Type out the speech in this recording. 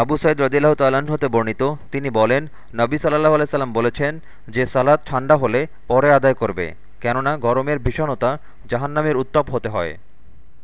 আবু সাইদ রদিল্লাহ তাল্লাহ্ন হতে বর্ণিত, তিনি বলেন, নবী সাল্লাহ আলাইসাল্লাম বলেছেন যে সালাদ ঠান্ডা হলে পরে আদায় করবে, কেননা গরমের ভীষণতা জাহান্নামের উত্তাপ হতে হয়।